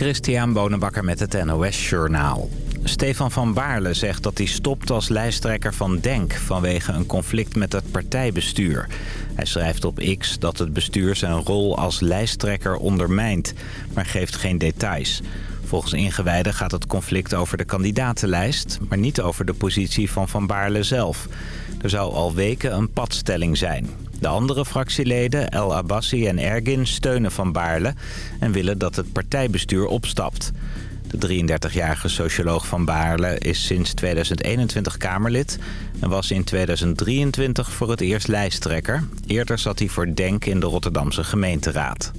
Christian Bonenbakker met het NOS Journaal. Stefan van Baarle zegt dat hij stopt als lijsttrekker van DENK... vanwege een conflict met het partijbestuur. Hij schrijft op X dat het bestuur zijn rol als lijsttrekker ondermijnt... maar geeft geen details. Volgens ingewijden gaat het conflict over de kandidatenlijst... maar niet over de positie van Van Baarle zelf. Er zou al weken een padstelling zijn. De andere fractieleden, El Abbassi en Ergin, steunen Van Baarle... en willen dat het partijbestuur opstapt. De 33-jarige socioloog Van Baarle is sinds 2021 Kamerlid... en was in 2023 voor het eerst lijsttrekker. Eerder zat hij voor DENK in de Rotterdamse gemeenteraad.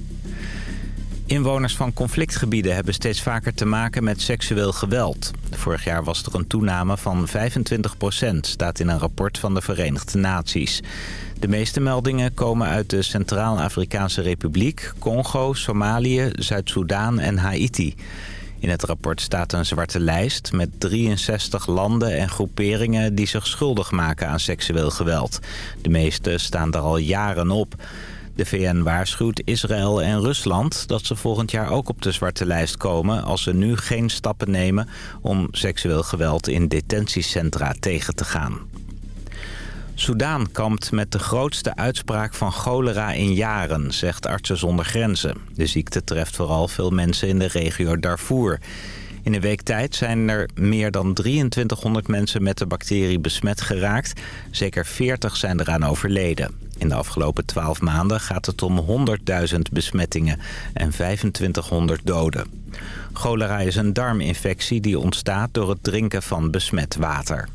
Inwoners van conflictgebieden hebben steeds vaker te maken met seksueel geweld. Vorig jaar was er een toename van 25% staat in een rapport van de Verenigde Naties. De meeste meldingen komen uit de Centraal-Afrikaanse Republiek, Congo, Somalië, Zuid-Soedan en Haiti. In het rapport staat een zwarte lijst met 63 landen en groeperingen die zich schuldig maken aan seksueel geweld. De meeste staan daar al jaren op. De VN waarschuwt Israël en Rusland dat ze volgend jaar ook op de zwarte lijst komen... als ze nu geen stappen nemen om seksueel geweld in detentiecentra tegen te gaan. Soudaan kampt met de grootste uitspraak van cholera in jaren, zegt Artsen zonder Grenzen. De ziekte treft vooral veel mensen in de regio Darfur. In een week tijd zijn er meer dan 2300 mensen met de bacterie besmet geraakt. Zeker 40 zijn eraan overleden. In de afgelopen 12 maanden gaat het om 100.000 besmettingen en 2500 doden. Cholera is een darminfectie die ontstaat door het drinken van besmet water.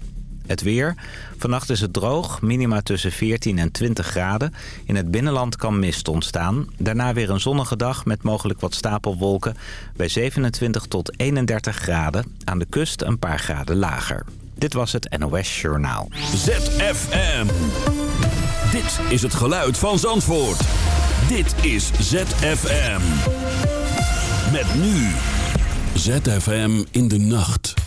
Het weer. Vannacht is het droog, minima tussen 14 en 20 graden. In het binnenland kan mist ontstaan. Daarna weer een zonnige dag met mogelijk wat stapelwolken. Bij 27 tot 31 graden. Aan de kust een paar graden lager. Dit was het NOS Journaal. ZFM. Dit is het geluid van Zandvoort. Dit is ZFM. Met nu. ZFM in de nacht.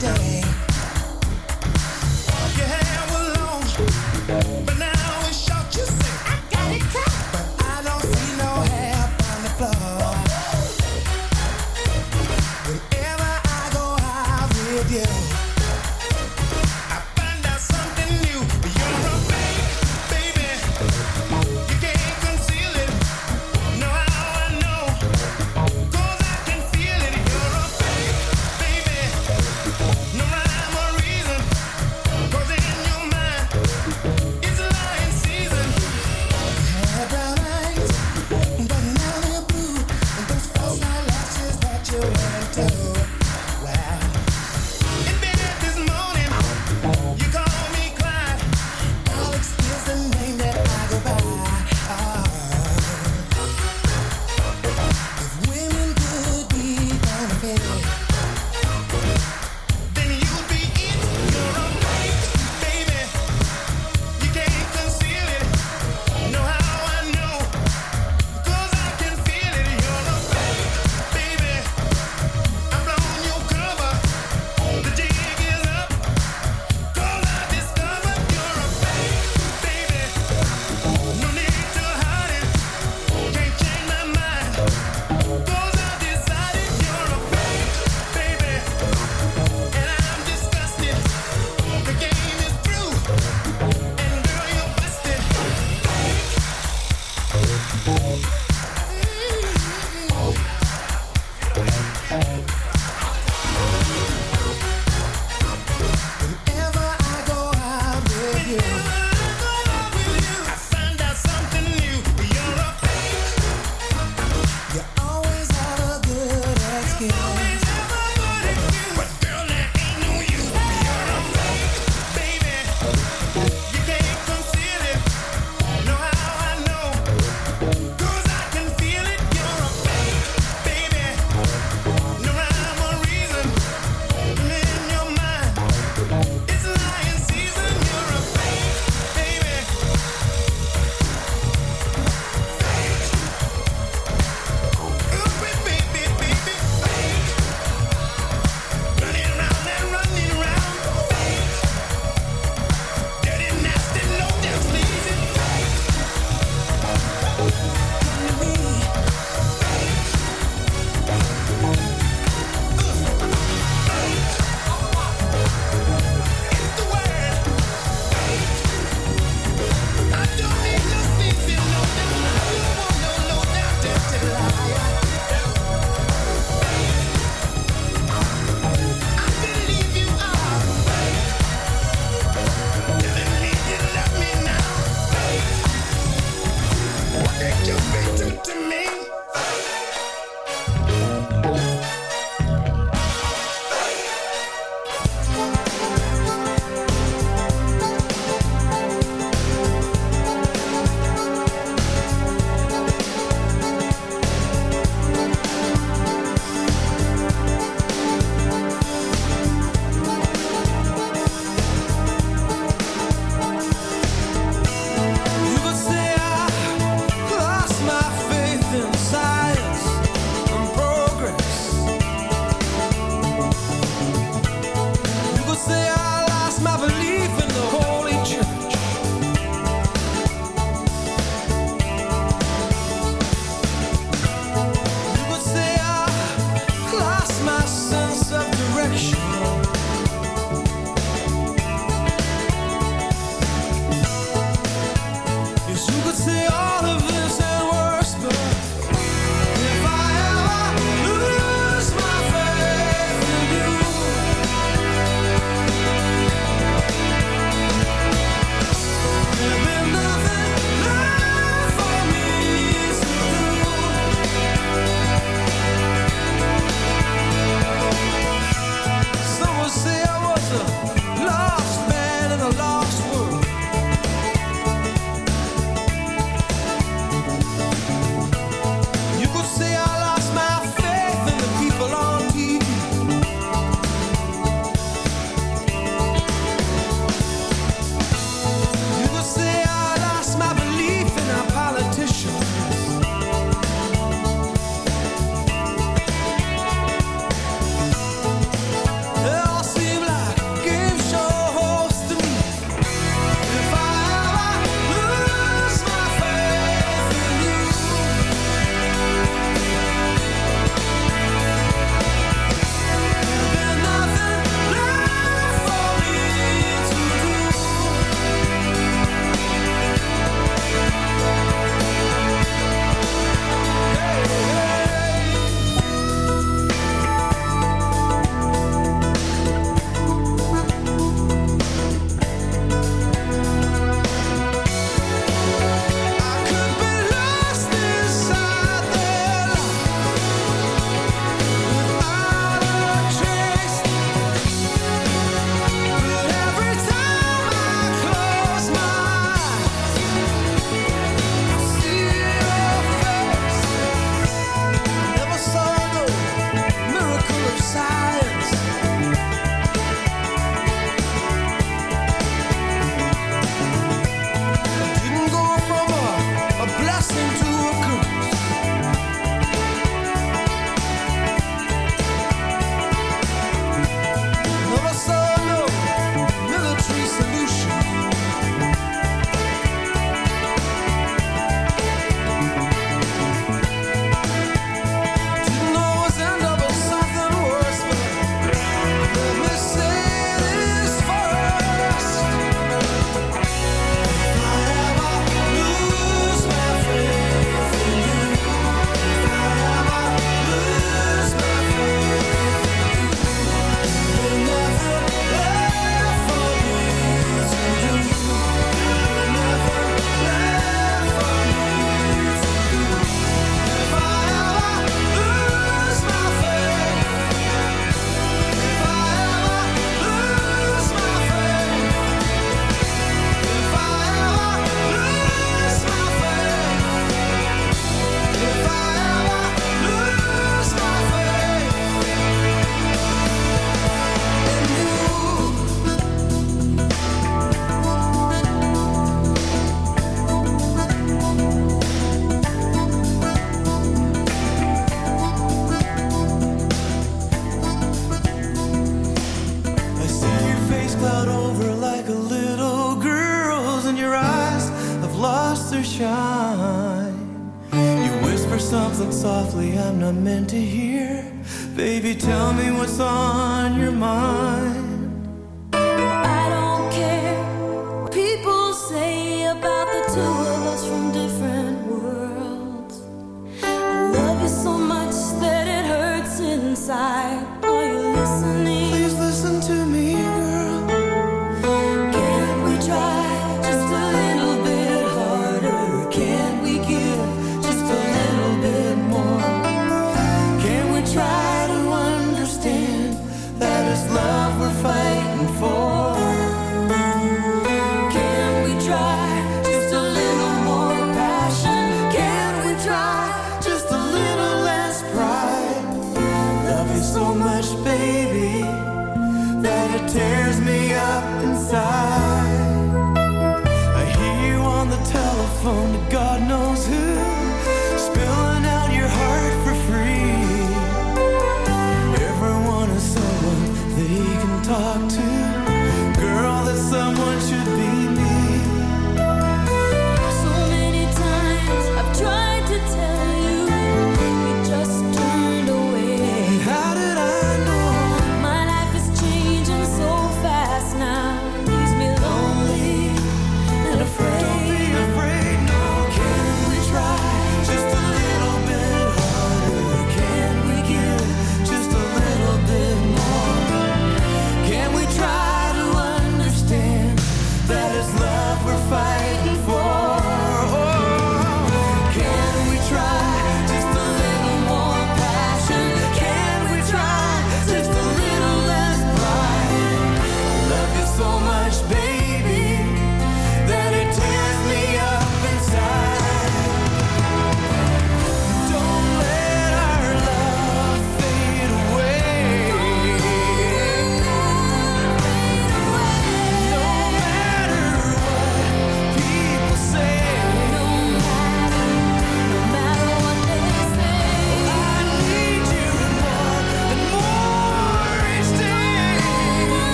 day. Yeah, we're long.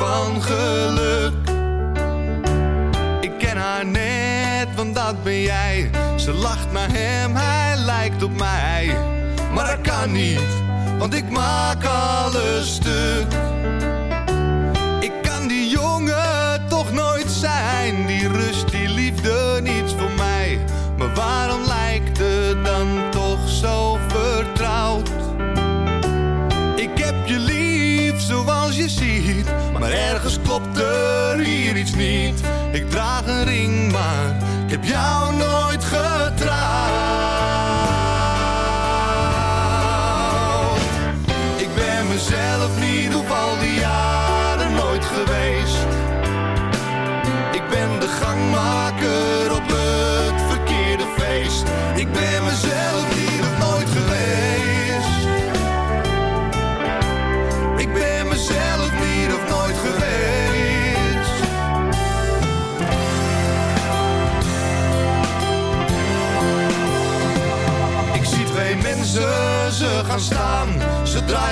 van geluk. Ik draag een ring, maar ik heb jou niet.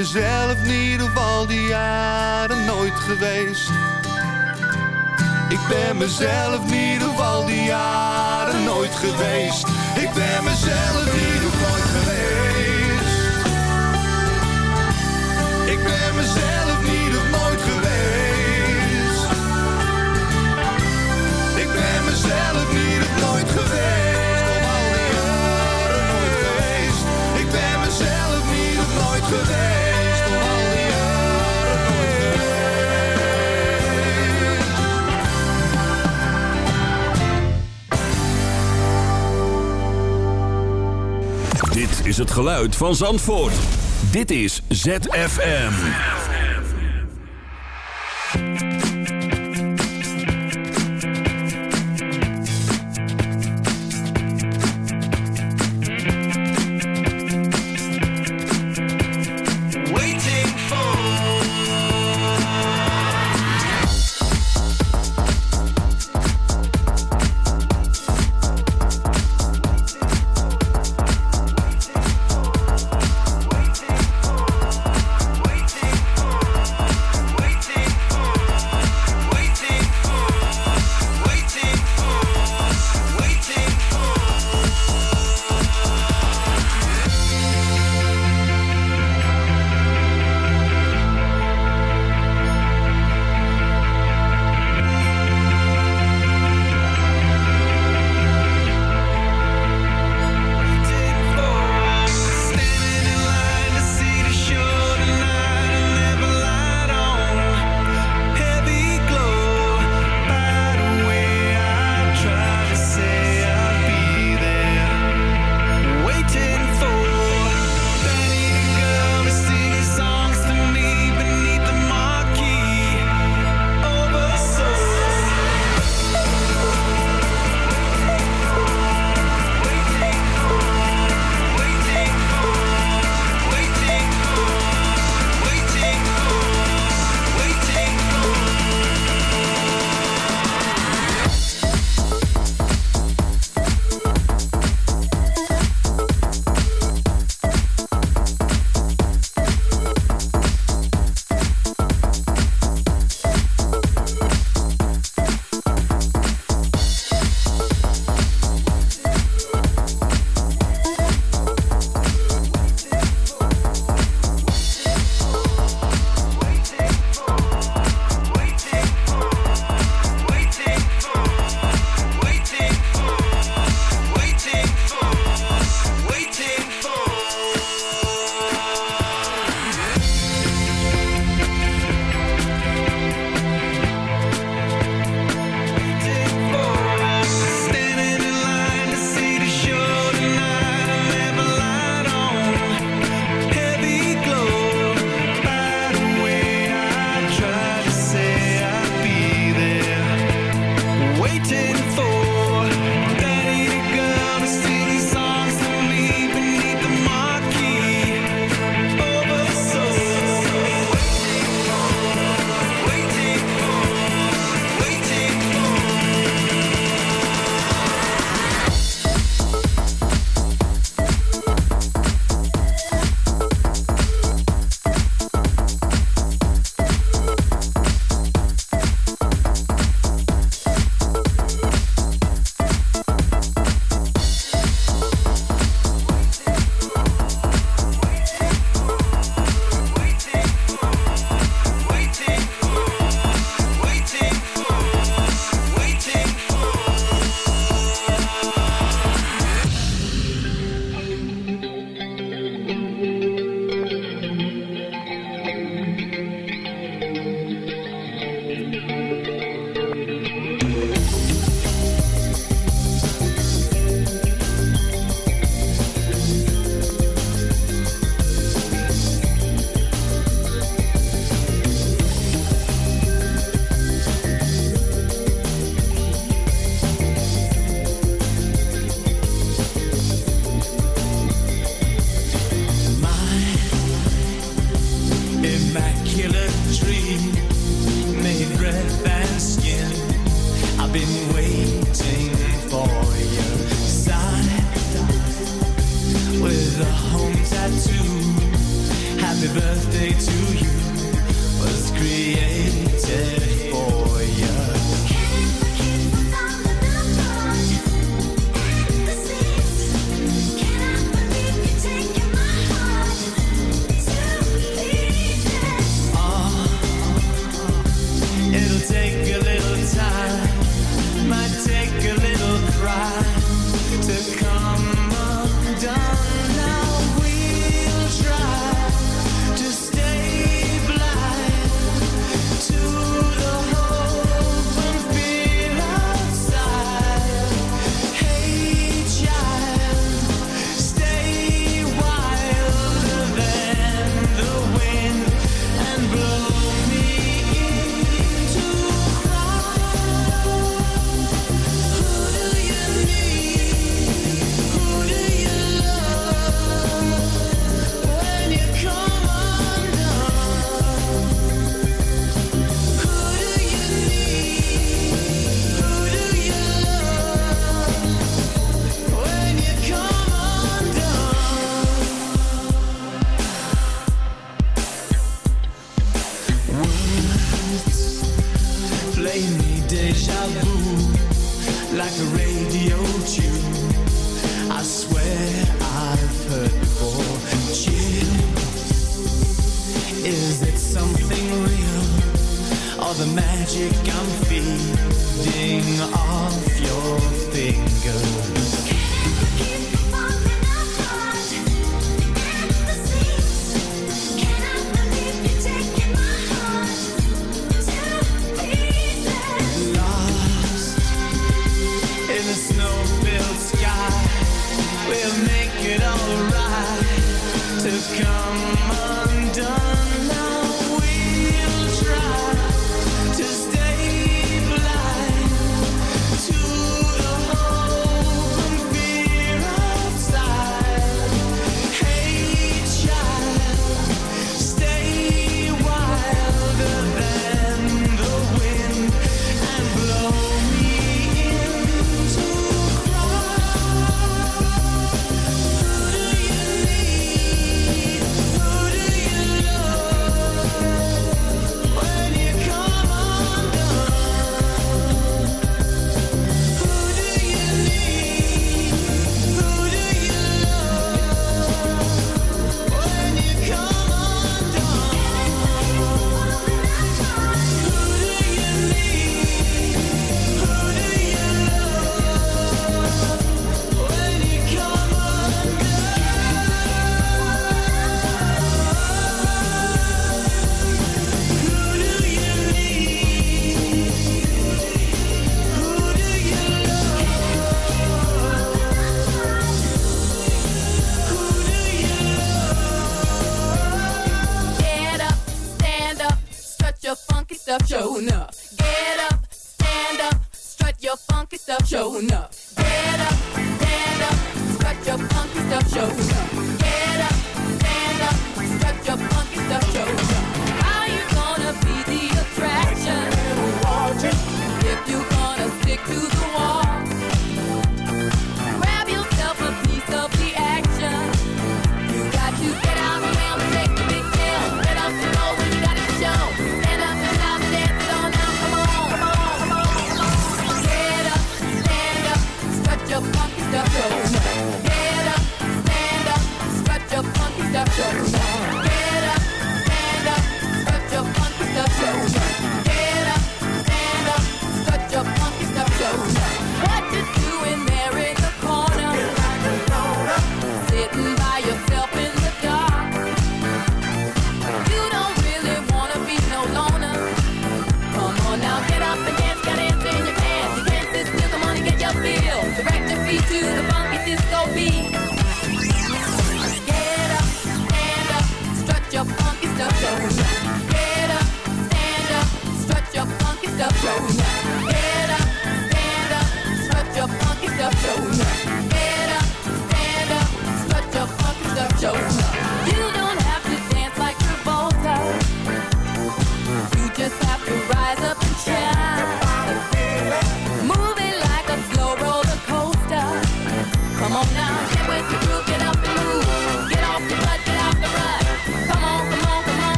Mezelf in ieder geval die jaren nooit geweest. Ik ben mezelf in ieder geval die jaren nooit geweest. Ik ben mezelf ieder geval nooit geweest. Ik ben mezelf niet of nooit geweest. Ik ben mezelf niet nooit geweest. Nooit. Al. Dit is het geluid van Zandvoort. Dit is ZFM.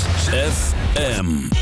ZFM.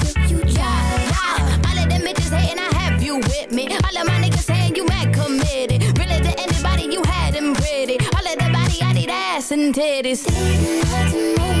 Titties.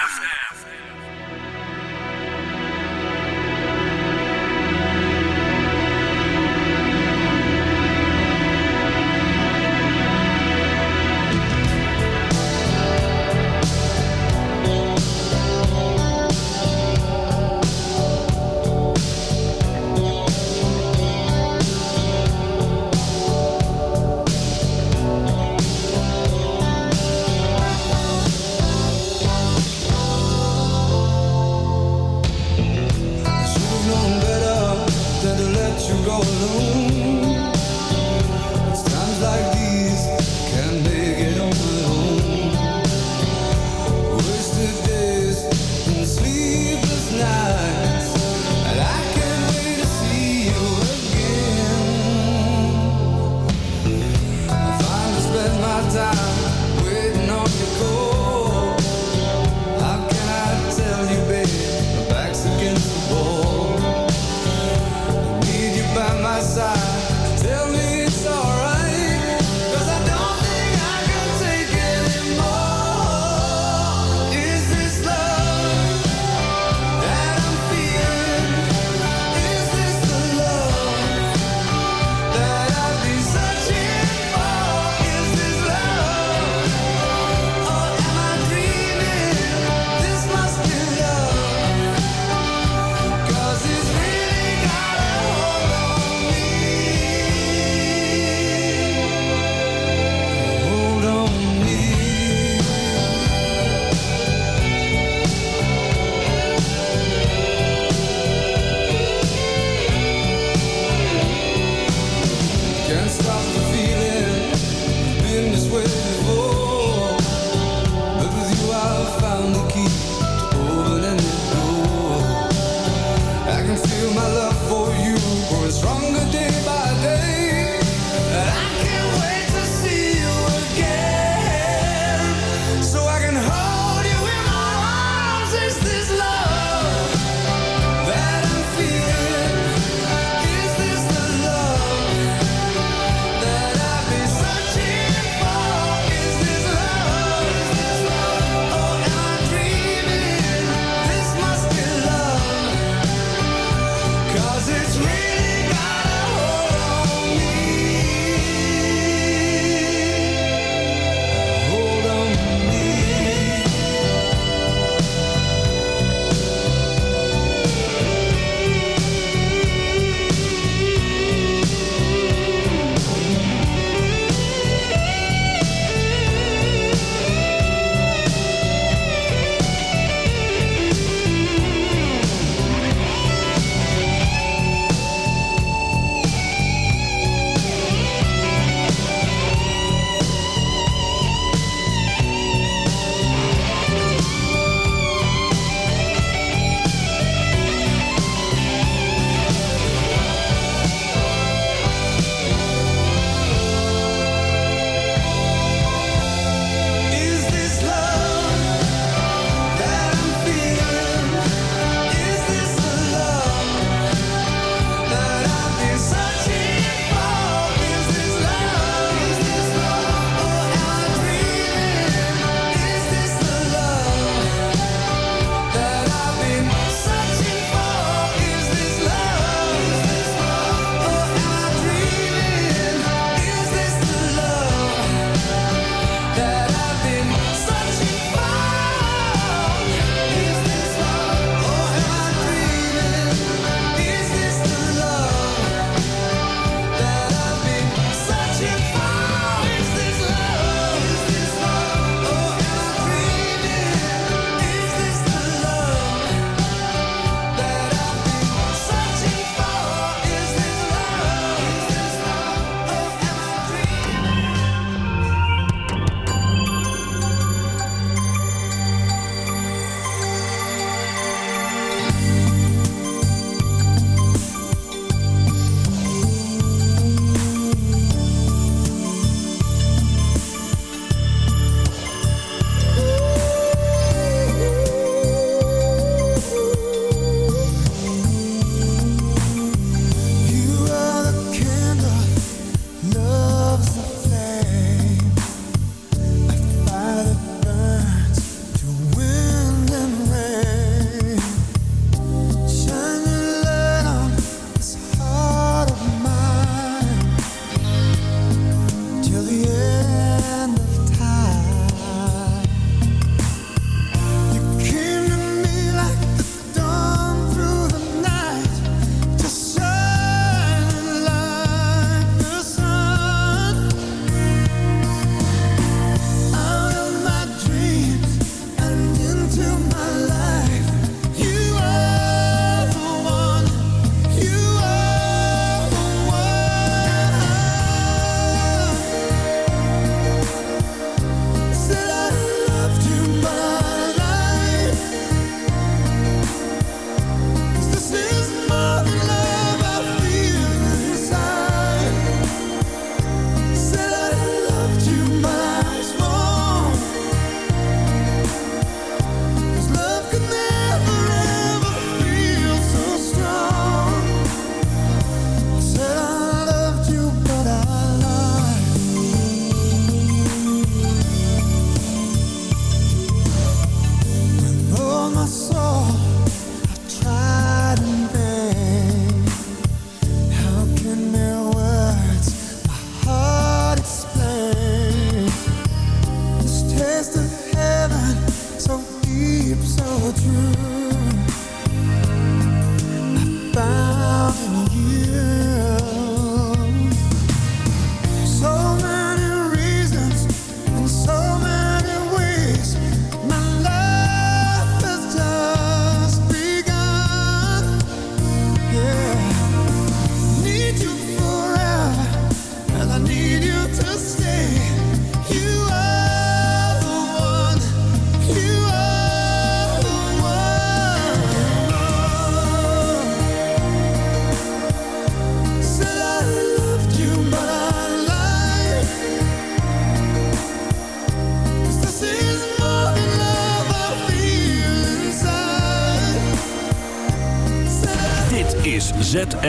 before